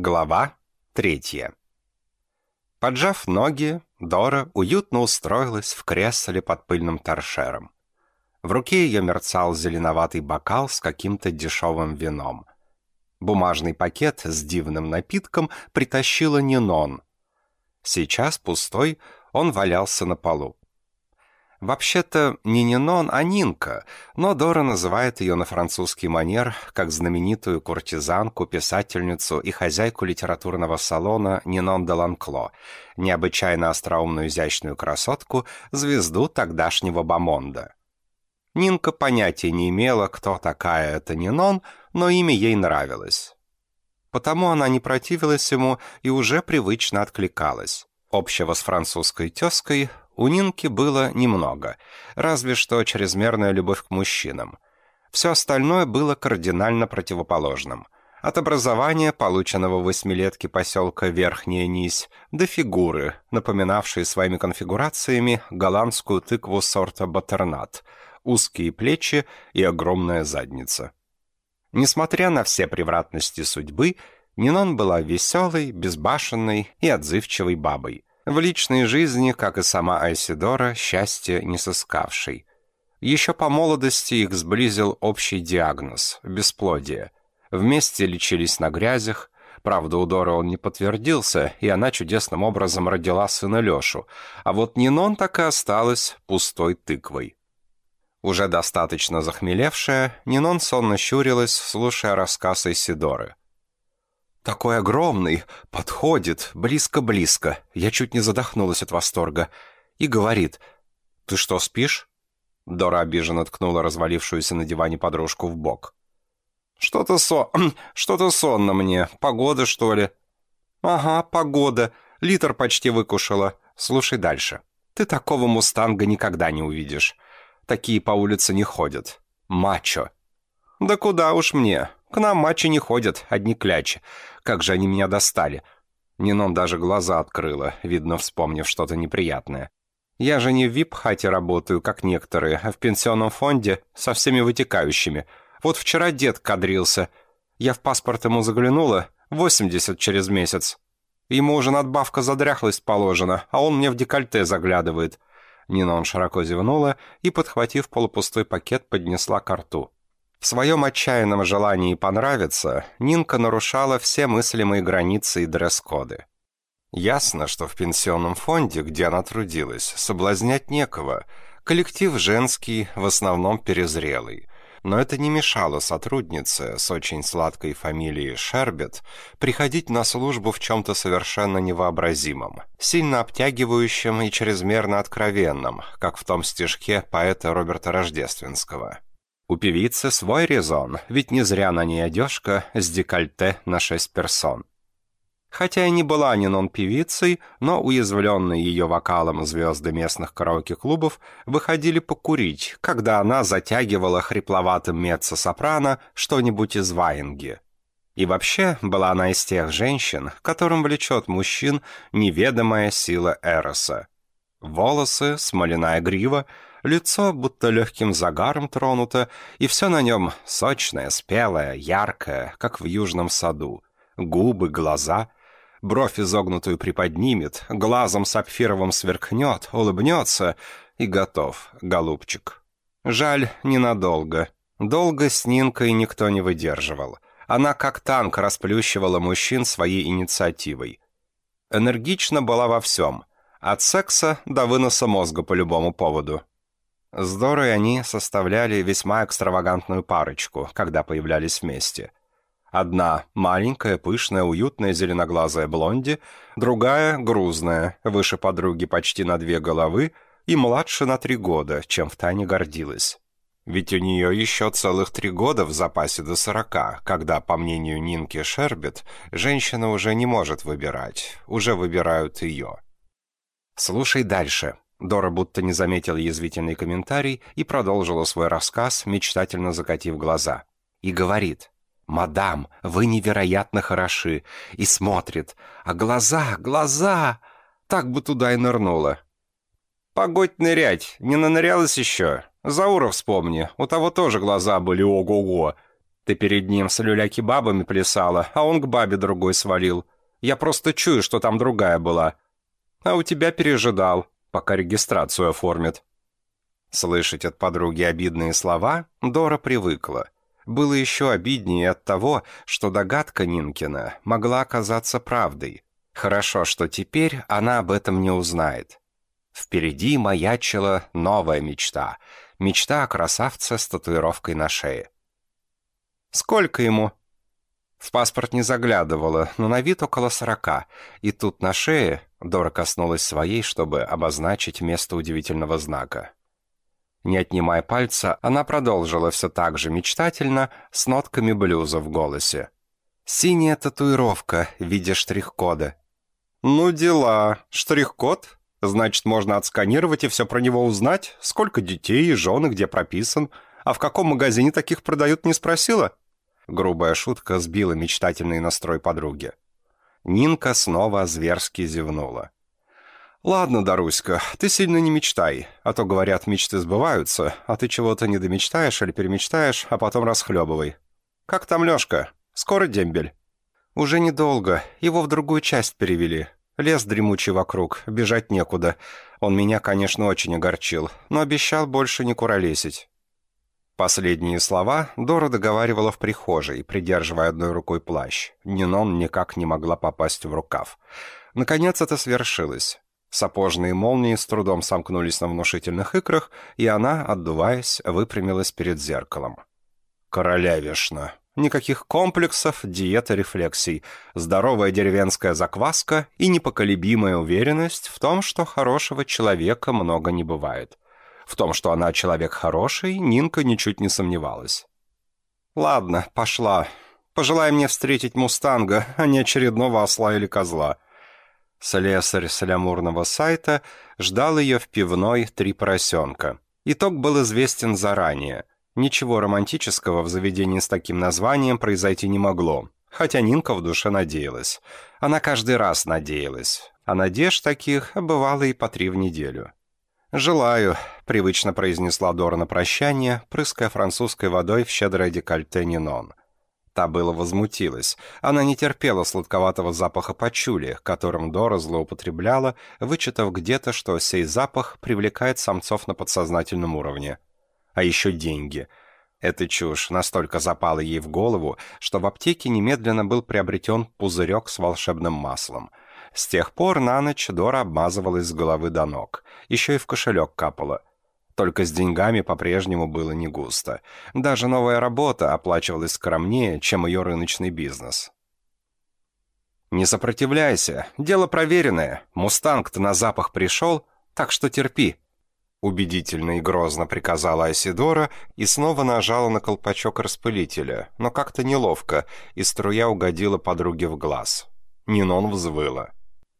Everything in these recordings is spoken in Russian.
Глава третья. Поджав ноги, Дора уютно устроилась в кресле под пыльным торшером. В руке ее мерцал зеленоватый бокал с каким-то дешевым вином. Бумажный пакет с дивным напитком притащила Нинон. Сейчас, пустой, он валялся на полу. Вообще-то не Нинон, а Нинка, но Дора называет ее на французский манер как знаменитую куртизанку, писательницу и хозяйку литературного салона Нинон де Ланкло, необычайно остроумную изящную красотку, звезду тогдашнего Бамонда. Нинка понятия не имела, кто такая эта Нинон, но имя ей нравилось. Потому она не противилась ему и уже привычно откликалась. Общего с французской тезкой у Нинки было немного, разве что чрезмерная любовь к мужчинам. Все остальное было кардинально противоположным. От образования, полученного в восьмилетке поселка Верхняя Нись, до фигуры, напоминавшей своими конфигурациями голландскую тыкву сорта батернат, узкие плечи и огромная задница. Несмотря на все превратности судьбы, Нинон была веселой, безбашенной и отзывчивой бабой. В личной жизни, как и сама Айсидора, счастья не сыскавшей. Еще по молодости их сблизил общий диагноз – бесплодие. Вместе лечились на грязях, правда, у Доры он не подтвердился, и она чудесным образом родила сына Лешу, а вот Нинон так и осталась пустой тыквой. Уже достаточно захмелевшая, Нинон сонно щурилась, слушая рассказ Айсидоры. Такой огромный, подходит, близко-близко. Я чуть не задохнулась от восторга. И говорит, «Ты что, спишь?» Дора обиженно ткнула развалившуюся на диване подружку в бок. «Что-то со... что-то сонно мне. Погода, что ли?» «Ага, погода. Литр почти выкушала. Слушай дальше. Ты такого мустанга никогда не увидишь. Такие по улице не ходят. Мачо». «Да куда уж мне. К нам матчи не ходят, одни клячи. Как же они меня достали. Нинон даже глаза открыла, видно, вспомнив что-то неприятное. Я же не в вип-хате работаю, как некоторые, а в пенсионном фонде со всеми вытекающими. Вот вчера дед кадрился. Я в паспорт ему заглянула, 80 через месяц. Ему уже надбавка за дряхлость положена, а он мне в декольте заглядывает. Нинон широко зевнула и, подхватив полупустой пакет, поднесла к рту. В своем отчаянном желании понравиться, Нинка нарушала все мыслимые границы и дресс-коды. Ясно, что в пенсионном фонде, где она трудилась, соблазнять некого. Коллектив женский, в основном перезрелый. Но это не мешало сотруднице с очень сладкой фамилией Шербет приходить на службу в чем-то совершенно невообразимом, сильно обтягивающем и чрезмерно откровенном, как в том стишке поэта Роберта Рождественского. У певицы свой резон, ведь не зря на ней одежка с декольте на шесть персон. Хотя и не была Нинон певицей, но уязвленные ее вокалом звезды местных караоке-клубов выходили покурить, когда она затягивала хрипловатым меццо-сопрано что-нибудь из ваенги. И вообще была она из тех женщин, которым влечет мужчин неведомая сила Эроса. Волосы, смоляная грива — Лицо будто легким загаром тронуто, и все на нем сочное, спелое, яркое, как в южном саду. Губы, глаза. Бровь изогнутую приподнимет, глазом сапфировым сверкнет, улыбнется и готов, голубчик. Жаль, ненадолго. Долго с Нинкой никто не выдерживал. Она как танк расплющивала мужчин своей инициативой. Энергично была во всем. От секса до выноса мозга по любому поводу. С Дорой они составляли весьма экстравагантную парочку, когда появлялись вместе. Одна – маленькая, пышная, уютная зеленоглазая блонди, другая – грузная, выше подруги почти на две головы и младше на три года, чем втайне гордилась. Ведь у нее еще целых три года в запасе до сорока, когда, по мнению Нинки Шербет, женщина уже не может выбирать, уже выбирают ее. «Слушай дальше», Дора будто не заметила язвительный комментарий и продолжила свой рассказ, мечтательно закатив глаза. И говорит, «Мадам, вы невероятно хороши!» И смотрит, «А глаза, глаза!» Так бы туда и нырнула. «Погодь нырять, не нанырялась еще? Заура вспомни, у того тоже глаза были ого-го!» Ты перед ним с люля-кебабами плясала, а он к бабе другой свалил. Я просто чую, что там другая была. А у тебя пережидал, пока регистрацию оформят». Слышать от подруги обидные слова Дора привыкла. Было еще обиднее от того, что догадка Нинкина могла оказаться правдой. Хорошо, что теперь она об этом не узнает. Впереди маячила новая мечта. Мечта о красавце с татуировкой на шее. «Сколько ему?» В паспорт не заглядывала, но на вид около сорока. И тут на шее Дора коснулась своей, чтобы обозначить место удивительного знака. Не отнимая пальца, она продолжила все так же мечтательно, с нотками блюза в голосе. «Синяя татуировка в виде штрих-кода». «Ну дела. Штрих-код? Значит, можно отсканировать и все про него узнать? Сколько детей и жены, где прописан? А в каком магазине таких продают, не спросила?» Грубая шутка сбила мечтательный настрой подруги. Нинка снова зверски зевнула. «Ладно, Даруська, ты сильно не мечтай, а то, говорят, мечты сбываются, а ты чего-то не домечтаешь или перемечтаешь, а потом расхлебывай. Как там Лешка? Скоро дембель?» «Уже недолго, его в другую часть перевели. Лес дремучий вокруг, бежать некуда. Он меня, конечно, очень огорчил, но обещал больше не куролесить». Последние слова Дора договаривала в прихожей, придерживая одной рукой плащ. Нинон никак не могла попасть в рукав. Наконец это свершилось. Сапожные молнии с трудом сомкнулись на внушительных икрах, и она, отдуваясь, выпрямилась перед зеркалом. Королевишна. Никаких комплексов, диета рефлексий, здоровая деревенская закваска и непоколебимая уверенность в том, что хорошего человека много не бывает. В том, что она человек хороший, Нинка ничуть не сомневалась. «Ладно, пошла. Пожелай мне встретить мустанга, а не очередного осла или козла». Слесарь с сайта ждал ее в пивной «Три поросенка». Итог был известен заранее. Ничего романтического в заведении с таким названием произойти не могло. Хотя Нинка в душе надеялась. Она каждый раз надеялась. А надежд таких бывало и по три в неделю. «Желаю», — привычно произнесла Дора на прощание, прыская французской водой в щедрое декольте Нинон. Та было возмутилась. Она не терпела сладковатого запаха пачули, которым Дора злоупотребляла, вычитав где-то, что сей запах привлекает самцов на подсознательном уровне. А еще деньги. Эта чушь настолько запала ей в голову, что в аптеке немедленно был приобретен пузырек с волшебным маслом. С тех пор на ночь Дора обмазывалась с головы до ног. Еще и в кошелек капала. Только с деньгами по-прежнему было не густо. Даже новая работа оплачивалась скромнее, чем ее рыночный бизнес. «Не сопротивляйся, дело проверенное. Мустанг-то на запах пришел, так что терпи», Убедительно и грозно приказала Асидора и снова нажала на колпачок распылителя, но как-то неловко, и струя угодила подруге в глаз. Нинон взвыла.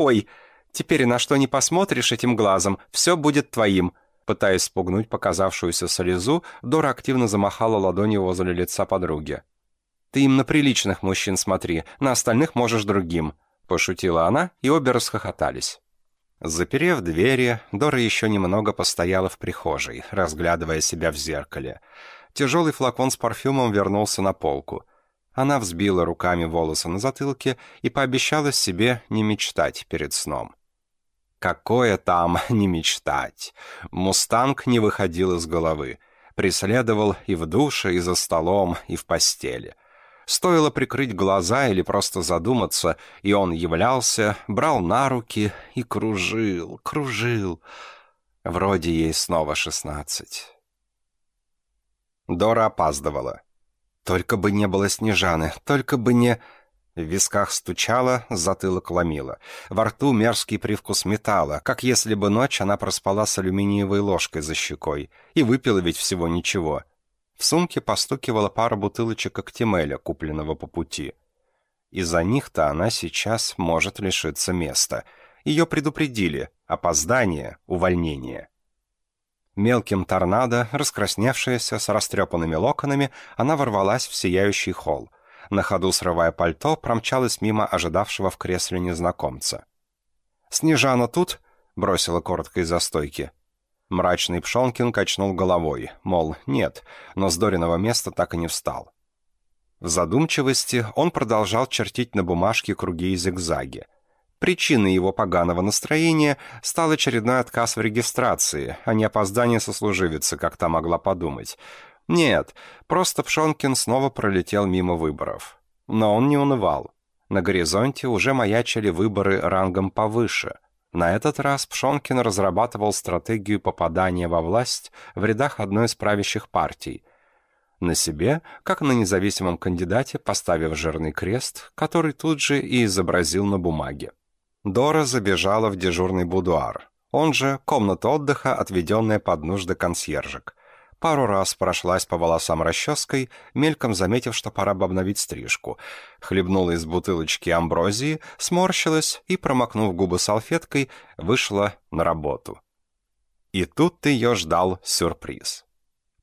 «Ой, теперь на что не посмотришь этим глазом, все будет твоим. Пытаясь спугнуть показавшуюся слезу, Дора активно замахала ладонью возле лица подруги. «Ты им на приличных мужчин смотри, на остальных можешь другим», — пошутила она, и обе расхохотались. Заперев двери, Дора еще немного постояла в прихожей, разглядывая себя в зеркале. Тяжелый флакон с парфюмом вернулся на полку. Она взбила руками волосы на затылке и пообещала себе не мечтать перед сном. Какое там не мечтать. Мустанг не выходил из головы. Преследовал и в душе, и за столом, и в постели. Стоило прикрыть глаза или просто задуматься, и он являлся, брал на руки и кружил, кружил. Вроде ей снова шестнадцать. Дора опаздывала. Только бы не было Снежаны, только бы не... В висках стучало, затылок ломило. Во рту мерзкий привкус металла, как если бы ночь она проспала с алюминиевой ложкой за щекой. И выпила ведь всего ничего. В сумке постукивала пара бутылочек актимеля, купленного по пути. Из-за них-то она сейчас может лишиться места. Ее предупредили. Опоздание, увольнение. Мелким торнадо, раскрасневшаяся, с растрепанными локонами, она ворвалась в сияющий холл на ходу срывая пальто, промчалась мимо ожидавшего в кресле незнакомца. «Снежана тут?» — бросила коротко из-за стойки. Мрачный Пшонкин качнул головой, мол, нет, но с Дориного места так и не встал. В задумчивости он продолжал чертить на бумажке круги и зигзаги. Причиной его поганого настроения стал очередной отказ в регистрации, а не опоздание сослуживицы, как та могла подумать. Нет, просто Пшонкин снова пролетел мимо выборов. Но он не унывал. На горизонте уже маячили выборы рангом повыше. На этот раз Пшонкин разрабатывал стратегию попадания во власть в рядах одной из правящих партий. На себе, как на независимом кандидате, поставив жирный крест, который тут же и изобразил на бумаге. Дора забежала в дежурный будуар, он же комната отдыха, отведенная под нужды консьержек. Пару раз прошлась по волосам расческой, мельком заметив, что пора бы обновить стрижку. Хлебнула из бутылочки амброзии, сморщилась и, промокнув губы салфеткой, вышла на работу. И тут ее ждал сюрприз.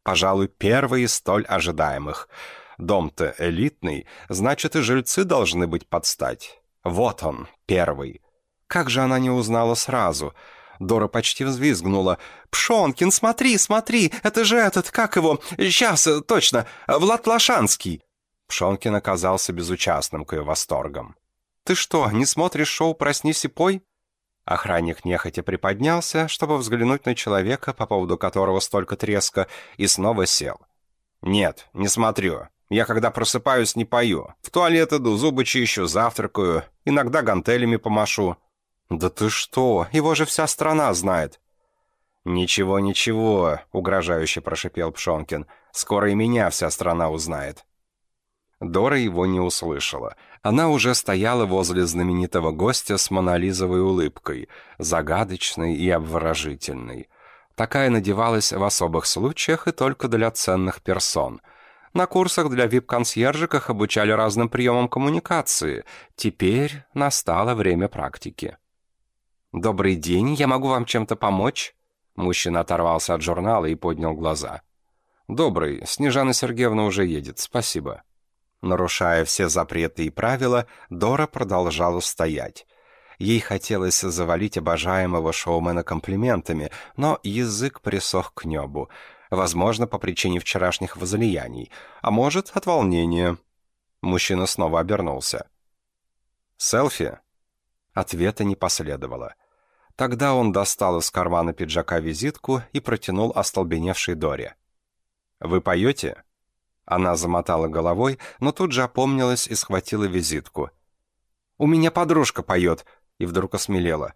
Пожалуй, первый из столь ожидаемых. Дом-то элитный, значит, и жильцы должны быть под стать. Вот он, первый. Как же она не узнала сразу? Дора почти взвизгнула. «Пшонкин, смотри, смотри! Это же этот, как его? Сейчас, точно, Влад Лошанский!» Пшонкин оказался безучастным к ее восторгам. «Ты что, не смотришь шоу «Проснись и пой»?» Охранник нехотя приподнялся, чтобы взглянуть на человека, по поводу которого столько треска, и снова сел. «Нет, не смотрю. Я, когда просыпаюсь, не пою. В туалет иду, зубы чищу, завтракаю, иногда гантелями помашу. «Да ты что? Его же вся страна знает!» «Ничего, ничего», — угрожающе прошипел Пшонкин. «Скоро и меня вся страна узнает». Дора его не услышала. Она уже стояла возле знаменитого гостя с монолизовой улыбкой, загадочной и обворожительной. Такая надевалась в особых случаях и только для ценных персон. На курсах для вип-консьержек их обучали разным приемам коммуникации. Теперь настало время практики. «Добрый день, я могу вам чем-то помочь?» Мужчина оторвался от журнала и поднял глаза. «Добрый, Снежана Сергеевна уже едет, спасибо». Нарушая все запреты и правила, Дора продолжала стоять. Ей хотелось завалить обожаемого шоумена комплиментами, но язык присох к небу. Возможно, по причине вчерашних возлияний, а может, от волнения. Мужчина снова обернулся. «Селфи?» Ответа не последовало. Тогда он достал из кармана пиджака визитку и протянул остолбеневшей Доре. «Вы поете?» Она замотала головой, но тут же опомнилась и схватила визитку. «У меня подружка поет», и вдруг осмелела.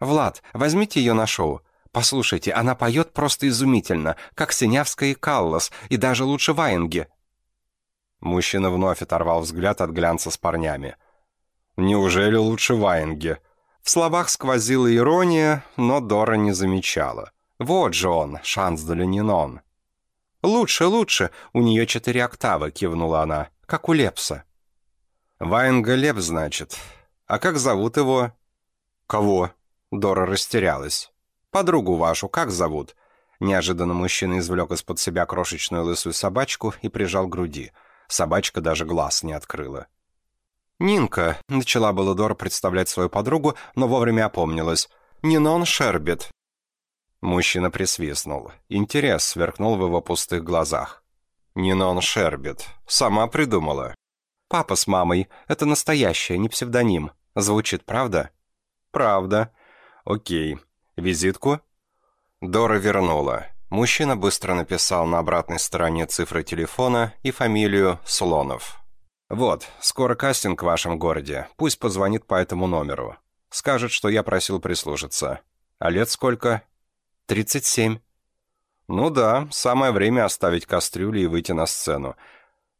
«Влад, возьмите ее на шоу. Послушайте, она поет просто изумительно, как Синявская и Каллас, и даже лучше Ваенги». Мужчина вновь оторвал взгляд от глянца с парнями. Неужели лучше Ваенге? В словах сквозила ирония, но Дора не замечала. Вот же он, шанс для Нинон. «Лучше, лучше, у нее четыре октавы», — кивнула она, — «как у Лепса». «Ваенга Леп, значит. А как зовут его?» «Кого?» — Дора растерялась. «Подругу вашу как зовут?» Неожиданно мужчина извлек из-под себя крошечную лысую собачку и прижал к груди. Собачка даже глаз не открыла. «Нинка», — начала было Дора представлять свою подругу, но вовремя опомнилась. «Нинон Шербет». Мужчина присвистнул. Интерес сверкнул в его пустых глазах. «Нинон Шербет. Сама придумала». «Папа с мамой. Это настоящее, не псевдоним. Звучит, правда?» «Правда. Окей. Визитку?» Дора вернула. Мужчина быстро написал на обратной стороне цифры телефона и фамилию Слонов. «Вот, скоро кастинг в вашем городе. Пусть позвонит по этому номеру. Скажет, что я просил прислужиться. А лет сколько?» «Тридцать семь». «Ну да, самое время оставить кастрюли и выйти на сцену».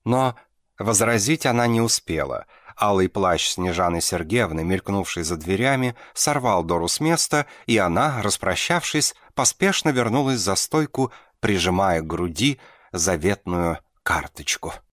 Но возразить она не успела. Алый плащ Снежаны Сергеевны, мелькнувший за дверями, сорвал Дору с места, и она, распрощавшись, поспешно вернулась за стойку, прижимая к груди заветную карточку.